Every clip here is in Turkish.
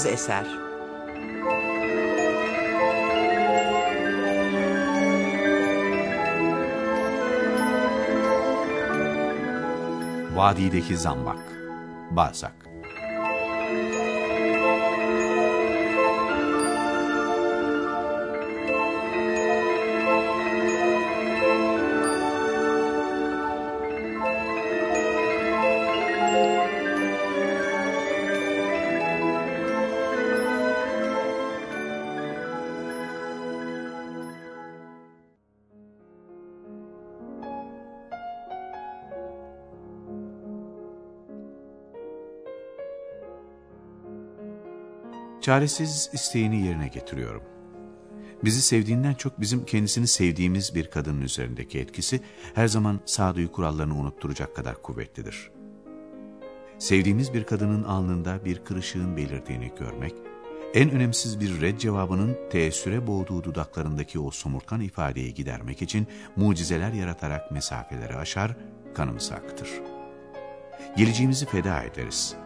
Bağımsız eser. Vadideki Zambak Balzac Çaresiz isteğini yerine getiriyorum. Bizi sevdiğinden çok bizim kendisini sevdiğimiz bir kadının üzerindeki etkisi her zaman sağduyu kurallarını unutturacak kadar kuvvetlidir. Sevdiğimiz bir kadının alnında bir kırışığın belirdiğini görmek, en önemsiz bir red cevabının teessüre boğduğu dudaklarındaki o somurtkan ifadeyi gidermek için mucizeler yaratarak mesafeleri aşar, kanımızı akıtır. Geleceğimizi feda ederiz.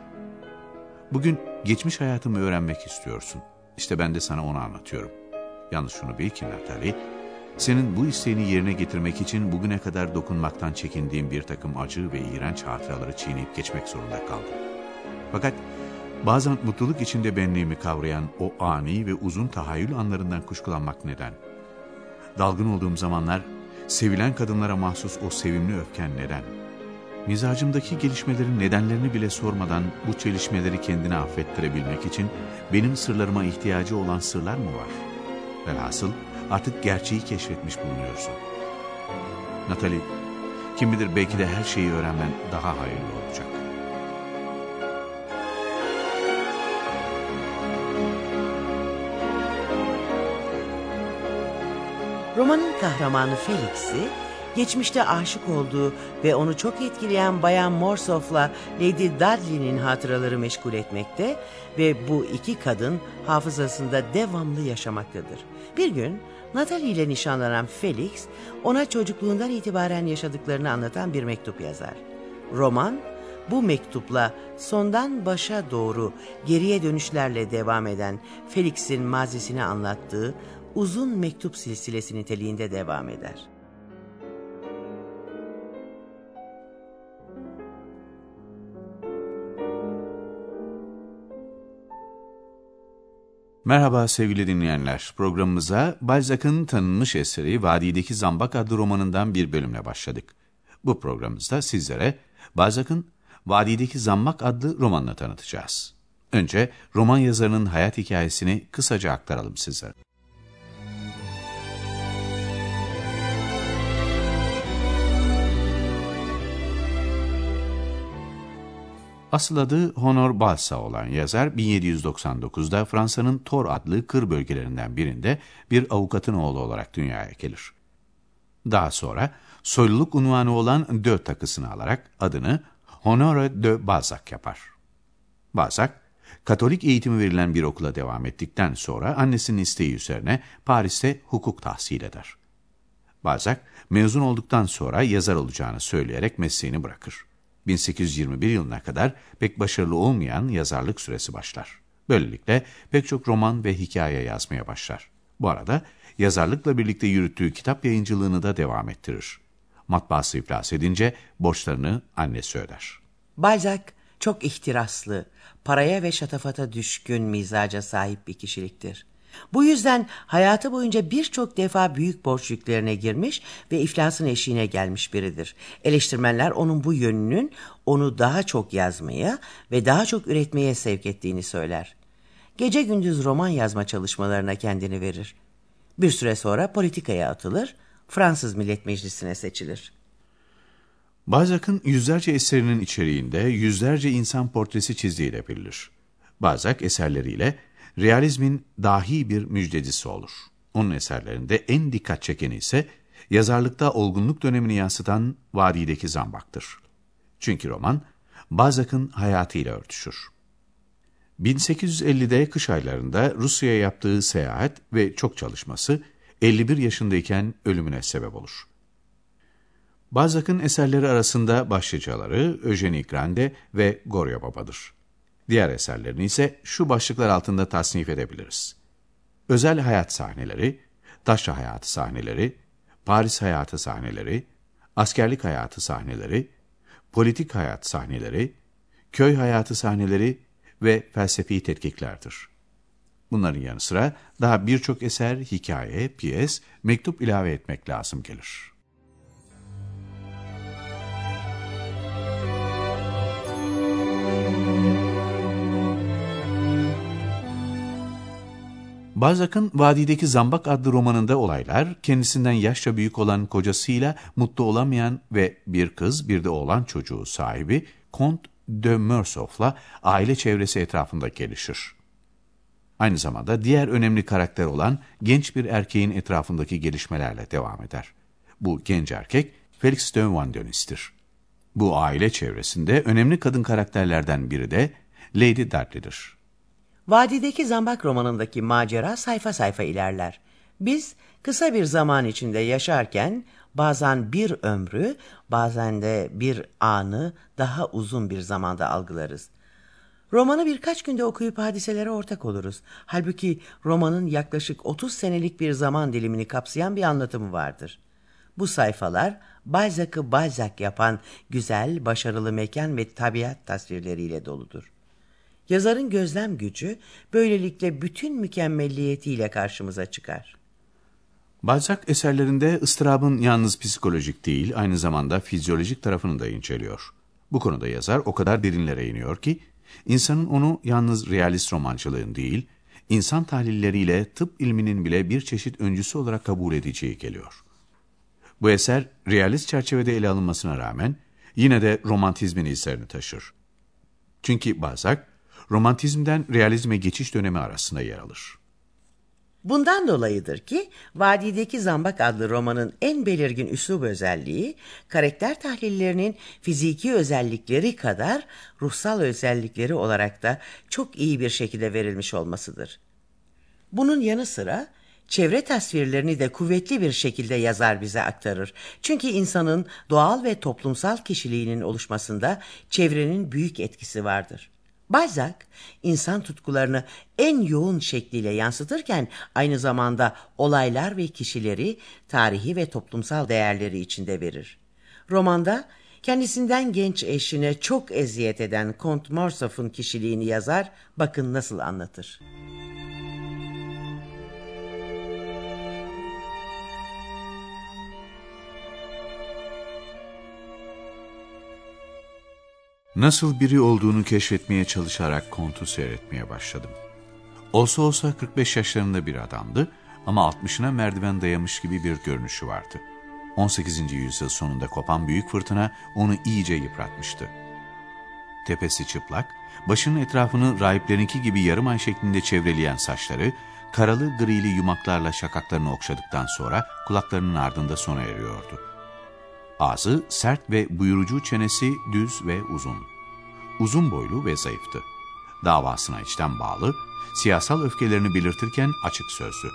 Bugün geçmiş hayatımı öğrenmek istiyorsun. İşte ben de sana onu anlatıyorum. Yalnız şunu bil ki Natalie, senin bu isteğini yerine getirmek için bugüne kadar dokunmaktan çekindiğim bir takım acı ve iğrenç hatıraları çiğneyip geçmek zorunda kaldım. Fakat bazen mutluluk içinde benliğimi kavrayan o ani ve uzun tahayyül anlarından kuşkulanmak neden? Dalgın olduğum zamanlar sevilen kadınlara mahsus o sevimli öfken neden? Mizacımdaki gelişmelerin nedenlerini bile sormadan bu çelişmeleri kendine affettirebilmek için benim sırlarıma ihtiyacı olan sırlar mı var? Velhasıl artık gerçeği keşfetmiş bulunuyorsun. Natalie, kim bilir belki de her şeyi öğrenmen daha hayırlı olacak. Romanın kahramanı Felix'i, geçmişte aşık olduğu ve onu çok etkileyen Bayan Morsov'la Lady Dudley'nin hatıraları meşgul etmekte ve bu iki kadın hafızasında devamlı yaşamaktadır. Bir gün Natalie ile nişanlanan Felix, ona çocukluğundan itibaren yaşadıklarını anlatan bir mektup yazar. Roman, bu mektupla sondan başa doğru geriye dönüşlerle devam eden Felix'in mazisini anlattığı uzun mektup silsilesi niteliğinde devam eder. Merhaba sevgili dinleyenler. Programımıza Balzac'ın tanınmış eseri Vadideki Zambak adlı romanından bir bölümle başladık. Bu programımızda sizlere Balzac'ın Vadideki Zambak adlı romanını tanıtacağız. Önce roman yazarının hayat hikayesini kısaca aktaralım sizlere. Asıl adı Honor Balsa olan yazar 1799'da Fransa'nın Tor adlı kır bölgelerinden birinde bir avukatın oğlu olarak dünyaya gelir. Daha sonra soyluluk unvanı olan de takısını alarak adını Honore de Balzac yapar. Balzac, Katolik eğitimi verilen bir okula devam ettikten sonra annesinin isteği üzerine Paris'te hukuk tahsil eder. Balzac, mezun olduktan sonra yazar olacağını söyleyerek mesleğini bırakır. 1821 yılına kadar pek başarılı olmayan yazarlık süresi başlar. Böylelikle pek çok roman ve hikaye yazmaya başlar. Bu arada yazarlıkla birlikte yürüttüğü kitap yayıncılığını da devam ettirir. Matbaası iflas edince borçlarını annesi öder. Balzac çok ihtiraslı, paraya ve şatafata düşkün mizaca sahip bir kişiliktir. Bu yüzden hayatı boyunca birçok defa büyük borç yüklerine girmiş ve iflasın eşiğine gelmiş biridir. Eleştirmenler onun bu yönünün onu daha çok yazmaya ve daha çok üretmeye sevk ettiğini söyler. Gece gündüz roman yazma çalışmalarına kendini verir. Bir süre sonra politikaya atılır, Fransız Millet Meclisi'ne seçilir. Balzac'ın yüzlerce eserinin içeriğinde yüzlerce insan portresi çizdiğiyle bilinir. Balzac eserleriyle realizmin dahi bir müjdecisi olur. Onun eserlerinde en dikkat çekeni ise yazarlıkta olgunluk dönemini yansıtan Vadideki Zambak'tır. Çünkü roman Balzac'ın hayatıyla örtüşür. 1850'de kış aylarında Rusya'ya yaptığı seyahat ve çok çalışması 51 yaşındayken ölümüne sebep olur. Balzac'ın eserleri arasında başlıcaları Eugenie Grande ve Gorya Baba'dır. Diğer eserlerini ise şu başlıklar altında tasnif edebiliriz. Özel hayat sahneleri, taşra hayatı sahneleri, Paris hayatı sahneleri, askerlik hayatı sahneleri, politik hayat sahneleri, köy hayatı sahneleri ve felsefi tetkiklerdir. Bunların yanı sıra daha birçok eser, hikaye, piyes, mektup ilave etmek lazım gelir. Balzac'ın Vadideki Zambak adlı romanında olaylar, kendisinden yaşça büyük olan kocasıyla mutlu olamayan ve bir kız bir de oğlan çocuğu sahibi Kont de Morcerf'la aile çevresi etrafında gelişir. Aynı zamanda diğer önemli karakter olan genç bir erkeğin etrafındaki gelişmelerle devam eder. Bu genç erkek Felix de Vandenis'tir. Bu aile çevresinde önemli kadın karakterlerden biri de Lady Dudley'dir. Vadideki Zambak romanındaki macera sayfa sayfa ilerler. Biz kısa bir zaman içinde yaşarken bazen bir ömrü, bazen de bir anı daha uzun bir zamanda algılarız. Romanı birkaç günde okuyup hadiselere ortak oluruz. Halbuki romanın yaklaşık 30 senelik bir zaman dilimini kapsayan bir anlatımı vardır. Bu sayfalar Balzac'ı Balzac yapan güzel, başarılı mekan ve tabiat tasvirleriyle doludur. Yazarın gözlem gücü böylelikle bütün mükemmelliyetiyle karşımıza çıkar. Balzac eserlerinde ıstırabın yalnız psikolojik değil, aynı zamanda fizyolojik tarafını da inceliyor. Bu konuda yazar o kadar derinlere iniyor ki, insanın onu yalnız realist romancılığın değil, insan tahlilleriyle tıp ilminin bile bir çeşit öncüsü olarak kabul edeceği geliyor. Bu eser realist çerçevede ele alınmasına rağmen yine de romantizmin izlerini taşır. Çünkü Balzac, romantizmden realizme geçiş dönemi arasında yer alır. Bundan dolayıdır ki Vadideki Zambak adlı romanın en belirgin üslub özelliği karakter tahlillerinin fiziki özellikleri kadar ruhsal özellikleri olarak da çok iyi bir şekilde verilmiş olmasıdır. Bunun yanı sıra çevre tasvirlerini de kuvvetli bir şekilde yazar bize aktarır. Çünkü insanın doğal ve toplumsal kişiliğinin oluşmasında çevrenin büyük etkisi vardır. Balzac, insan tutkularını en yoğun şekliyle yansıtırken aynı zamanda olaylar ve kişileri, tarihi ve toplumsal değerleri içinde verir. Romanda kendisinden genç eşine çok eziyet eden Kont Morcerf'un kişiliğini yazar, bakın nasıl anlatır. Nasıl biri olduğunu keşfetmeye çalışarak kontu seyretmeye başladım. Olsa olsa 45 yaşlarında bir adamdı ama 60'ına merdiven dayamış gibi bir görünüşü vardı. 18. yüzyıl sonunda kopan büyük fırtına onu iyice yıpratmıştı. Tepesi çıplak, başının etrafını rahiplerinki gibi yarım ay şeklinde çevreleyen saçları, karalı grili yumaklarla şakaklarını okşadıktan sonra kulaklarının ardında sona eriyordu. Ağzı sert ve buyurucu çenesi düz ve uzun. Uzun boylu ve zayıftı. Davasına içten bağlı, siyasal öfkelerini belirtirken açık sözlü.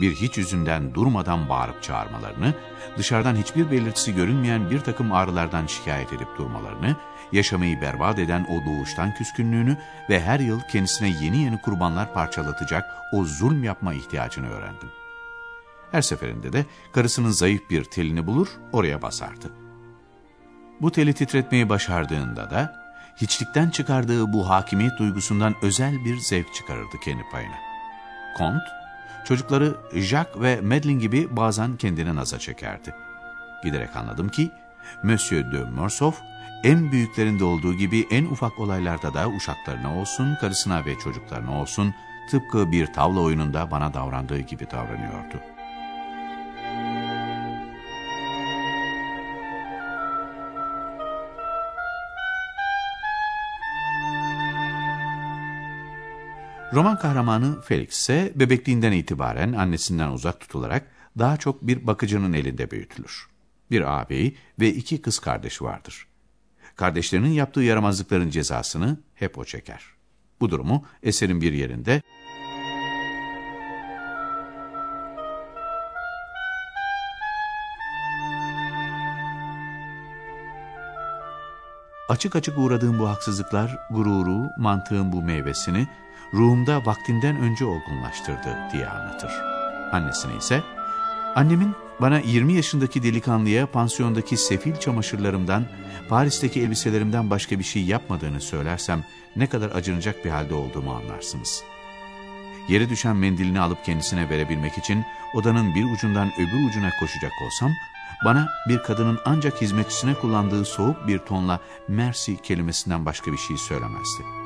Bir hiç yüzünden durmadan bağırıp çağırmalarını, dışarıdan hiçbir belirtisi görünmeyen bir takım ağrılardan şikayet edip durmalarını, yaşamayı berbat eden o doğuştan küskünlüğünü ve her yıl kendisine yeni yeni kurbanlar parçalatacak o zulm yapma ihtiyacını öğrendim. Her seferinde de karısının zayıf bir telini bulur, oraya basardı. Bu teli titretmeyi başardığında da, hiçlikten çıkardığı bu hakimiyet duygusundan özel bir zevk çıkarırdı kendi payına. Kont, çocukları Jacques ve Madeline gibi bazen kendine naza çekerdi. Giderek anladım ki, Monsieur de Morsoff, en büyüklerinde olduğu gibi en ufak olaylarda da uşaklarına olsun, karısına ve çocuklarına olsun, tıpkı bir tavla oyununda bana davrandığı gibi davranıyordu. Roman kahramanı Felix ise bebekliğinden itibaren annesinden uzak tutularak daha çok bir bakıcının elinde büyütülür. Bir ağabeyi ve iki kız kardeşi vardır. Kardeşlerinin yaptığı yaramazlıkların cezasını hep o çeker. Bu durumu eserin bir yerinde açık açık uğradığım bu haksızlıklar gururu, mantığın bu meyvesini ruhumda vaktinden önce olgunlaştırdı diye anlatır. Annesine ise, annemin bana 20 yaşındaki delikanlıya pansiyondaki sefil çamaşırlarımdan, Paris'teki elbiselerimden başka bir şey yapmadığını söylersem ne kadar acınacak bir halde olduğumu anlarsınız. Yere düşen mendilini alıp kendisine verebilmek için odanın bir ucundan öbür ucuna koşacak olsam, bana bir kadının ancak hizmetçisine kullandığı soğuk bir tonla mersi kelimesinden başka bir şey söylemezdi.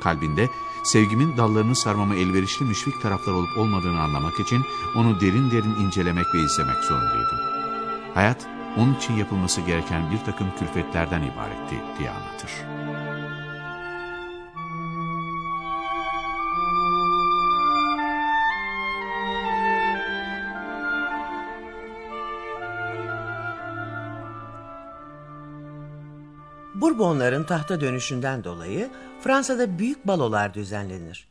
Kalbinde sevgimin dallarını sarmama elverişli müşfik taraflar olup olmadığını anlamak için onu derin derin incelemek ve izlemek zorundaydım. Hayat onun için yapılması gereken bir takım külfetlerden ibaretti diye anlatır. Bourbonların tahta dönüşünden dolayı Fransa'da büyük balolar düzenlenir.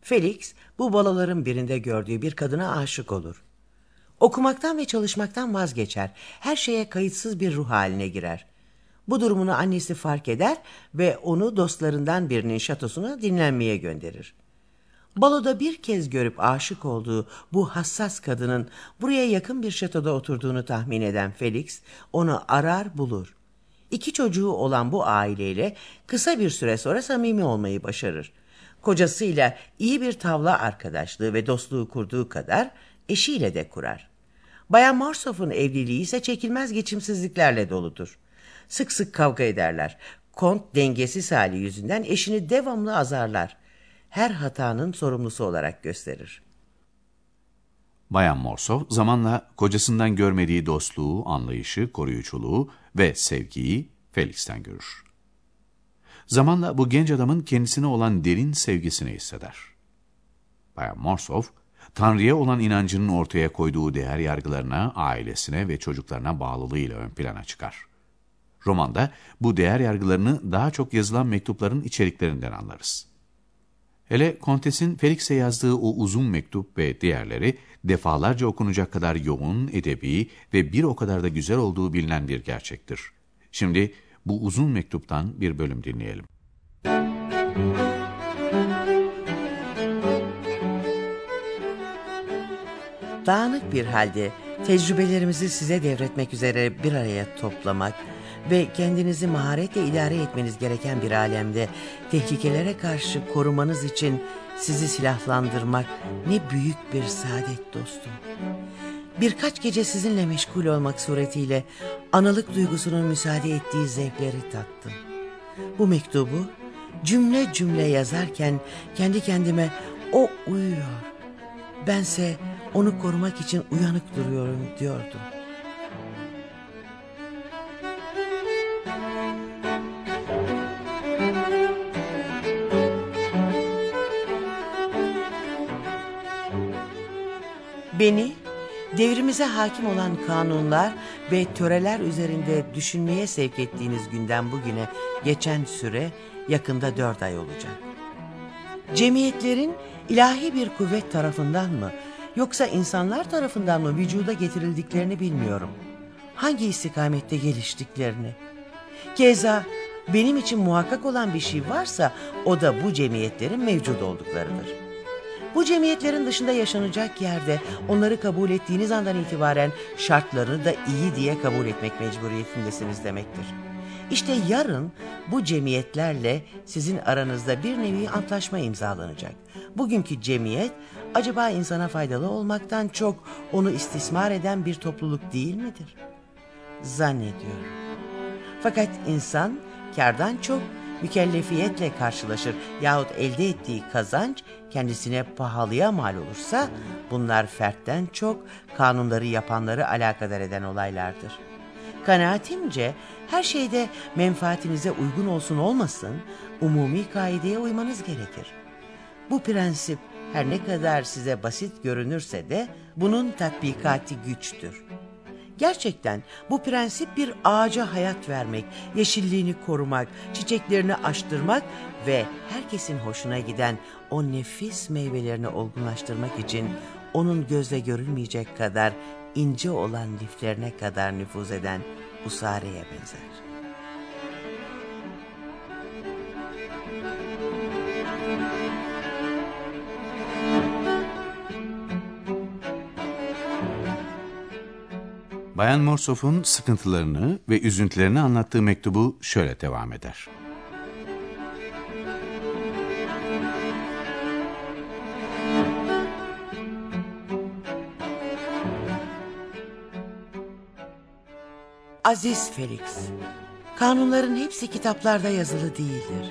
Felix bu baloların birinde gördüğü bir kadına aşık olur. Okumaktan ve çalışmaktan vazgeçer. Her şeye kayıtsız bir ruh haline girer. Bu durumunu annesi fark eder ve onu dostlarından birinin şatosuna dinlenmeye gönderir. Baloda bir kez görüp aşık olduğu bu hassas kadının buraya yakın bir şatoda oturduğunu tahmin eden Felix onu arar bulur. İki çocuğu olan bu aileyle kısa bir süre sonra samimi olmayı başarır. Kocasıyla iyi bir tavla arkadaşlığı ve dostluğu kurduğu kadar eşiyle de kurar. Bayan Morsov'un evliliği ise çekilmez geçimsizliklerle doludur. Sık sık kavga ederler. Kont dengesiz hali yüzünden eşini devamlı azarlar. Her hatanın sorumlusu olarak gösterir. Bayan Morsov zamanla kocasından görmediği dostluğu, anlayışı, koruyuculuğu ve sevgiyi Felix'ten görür. Zamanla bu genç adamın kendisine olan derin sevgisini hisseder. Bayan Morsov, Tanrı'ya olan inancının ortaya koyduğu değer yargılarına, ailesine ve çocuklarına bağlılığıyla ön plana çıkar. Romanda bu değer yargılarını daha çok yazılan mektupların içeriklerinden anlarız. Hele Kontes'in Felix'e yazdığı o uzun mektup ve diğerleri defalarca okunacak kadar yoğun, edebi ve bir o kadar da güzel olduğu bilinen bir gerçektir. Şimdi bu uzun mektuptan bir bölüm dinleyelim. Dağınık bir halde tecrübelerimizi size devretmek üzere bir araya toplamak ve kendinizi maharetle idare etmeniz gereken bir alemde tehlikelere karşı korumanız için sizi silahlandırmak ne büyük bir saadet dostum. Birkaç gece sizinle meşgul olmak suretiyle analık duygusunun müsaade ettiği zevkleri tattım. Bu mektubu cümle cümle yazarken kendi kendime o uyuyor. Bense onu korumak için uyanık duruyorum diyordum. Beni devrimize hakim olan kanunlar ve töreler üzerinde düşünmeye sevk ettiğiniz günden bugüne geçen süre yakında dört ay olacak. Cemiyetlerin ilahi bir kuvvet tarafından mı yoksa insanlar tarafından mı vücuda getirildiklerini bilmiyorum. Hangi istikamette geliştiklerini. Keza benim için muhakkak olan bir şey varsa o da bu cemiyetlerin mevcut olduklarıdır. Bu cemiyetlerin dışında yaşanacak yerde onları kabul ettiğiniz andan itibaren şartlarını da iyi diye kabul etmek mecburiyetindesiniz demektir. İşte yarın bu cemiyetlerle sizin aranızda bir nevi antlaşma imzalanacak. Bugünkü cemiyet acaba insana faydalı olmaktan çok onu istismar eden bir topluluk değil midir? Zannediyorum. Fakat insan kardan çok mükellefiyetle karşılaşır yahut elde ettiği kazanç kendisine pahalıya mal olursa bunlar fertten çok kanunları yapanları alakadar eden olaylardır. Kanaatimce her şeyde menfaatinize uygun olsun olmasın umumi kaideye uymanız gerekir. Bu prensip her ne kadar size basit görünürse de bunun tatbikati güçtür. Gerçekten bu prensip bir ağaca hayat vermek, yeşilliğini korumak, çiçeklerini açtırmak ve herkesin hoşuna giden o nefis meyvelerini olgunlaştırmak için onun gözle görülmeyecek kadar ince olan liflerine kadar nüfuz eden usareye benzer. Bayan Morsov'un sıkıntılarını ve üzüntülerini anlattığı mektubu şöyle devam eder. Aziz Felix, kanunların hepsi kitaplarda yazılı değildir.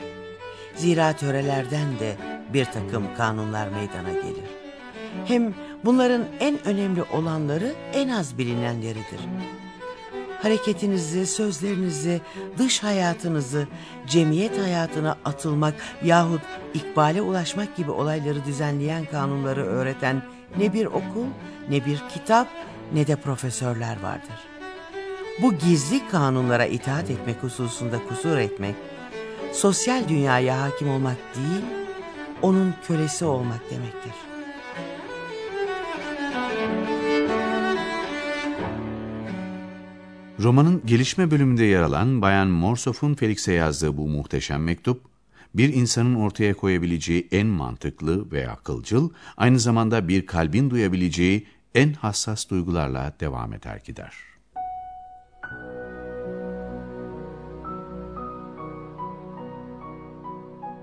Zira törelerden de bir takım kanunlar meydana gelir. Hem bunların en önemli olanları en az bilinenleridir. Hareketinizi, sözlerinizi, dış hayatınızı, cemiyet hayatına atılmak yahut ikbale ulaşmak gibi olayları düzenleyen kanunları öğreten ne bir okul, ne bir kitap, ne de profesörler vardır. Bu gizli kanunlara itaat etmek hususunda kusur etmek, sosyal dünyaya hakim olmak değil, onun kölesi olmak demektir. Romanın gelişme bölümünde yer alan Bayan Morsov'un Felix'e yazdığı bu muhteşem mektup, bir insanın ortaya koyabileceği en mantıklı ve akılcıl, aynı zamanda bir kalbin duyabileceği en hassas duygularla devam eder gider.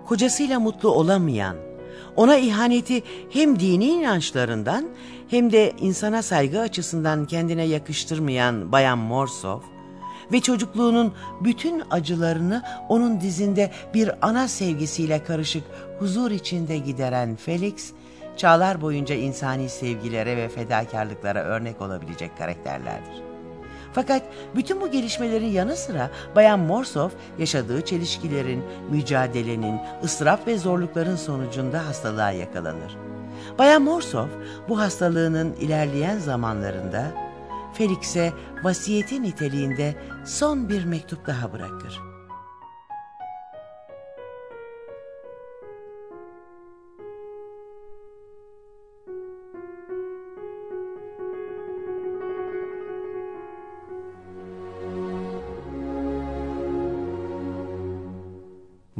Kocasıyla mutlu olamayan, ona ihaneti hem dini inançlarından hem de insana saygı açısından kendine yakıştırmayan Bayan Morsov ve çocukluğunun bütün acılarını onun dizinde bir ana sevgisiyle karışık huzur içinde gideren Felix, çağlar boyunca insani sevgilere ve fedakarlıklara örnek olabilecek karakterlerdir. Fakat bütün bu gelişmelerin yanı sıra Bayan Morsov yaşadığı çelişkilerin, mücadelenin, ıstırap ve zorlukların sonucunda hastalığa yakalanır. Bayan Morsov bu hastalığının ilerleyen zamanlarında Felix'e vasiyeti niteliğinde son bir mektup daha bırakır.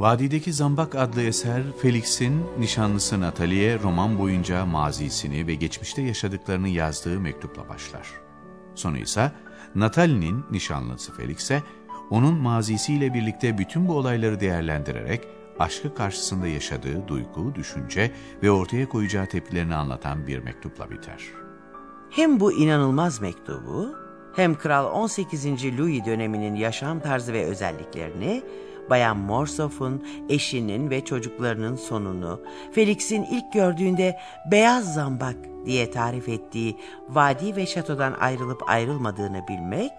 Vadideki Zambak adlı eser, Felix'in nişanlısı Natalie'ye roman boyunca mazisini ve geçmişte yaşadıklarını yazdığı mektupla başlar. Sonu ise Natalie'nin nişanlısı Felix'e, onun mazisiyle birlikte bütün bu olayları değerlendirerek aşkı karşısında yaşadığı duygu, düşünce ve ortaya koyacağı tepkilerini anlatan bir mektupla biter. Hem bu inanılmaz mektubu hem Kral 18. Louis döneminin yaşam tarzı ve özelliklerini Bayan Morsov'un eşinin ve çocuklarının sonunu, Felix'in ilk gördüğünde beyaz zambak diye tarif ettiği vadi ve şatodan ayrılıp ayrılmadığını bilmek,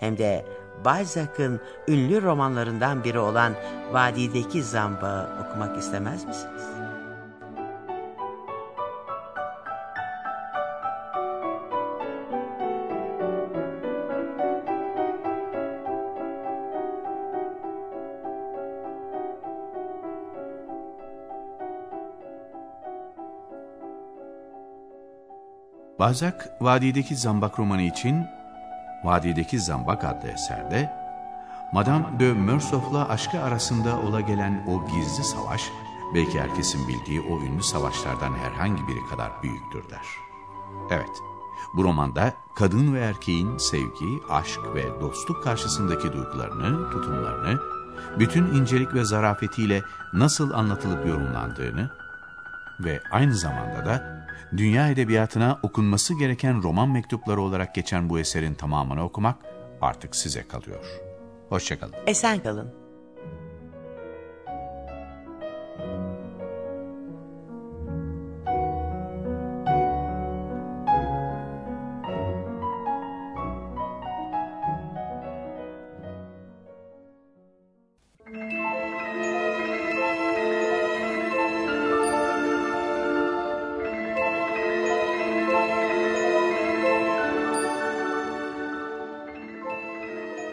hem de Balzac'ın ünlü romanlarından biri olan Vadideki Zambağı okumak istemez misiniz? Balzac, Vadideki Zambak romanı için Vadideki Zambak adlı eserde Madame de Morcerf'la aşkı arasında ola gelen o gizli savaş, belki herkesin bildiği o ünlü savaşlardan herhangi biri kadar büyüktür der. Evet, bu romanda kadın ve erkeğin sevgi, aşk ve dostluk karşısındaki duygularını, tutumlarını, bütün incelik ve zarafetiyle nasıl anlatılıp yorumlandığını ve aynı zamanda da dünya edebiyatına okunması gereken roman mektupları olarak geçen bu eserin tamamını okumak artık size kalıyor. Hoşçakalın. Esen kalın.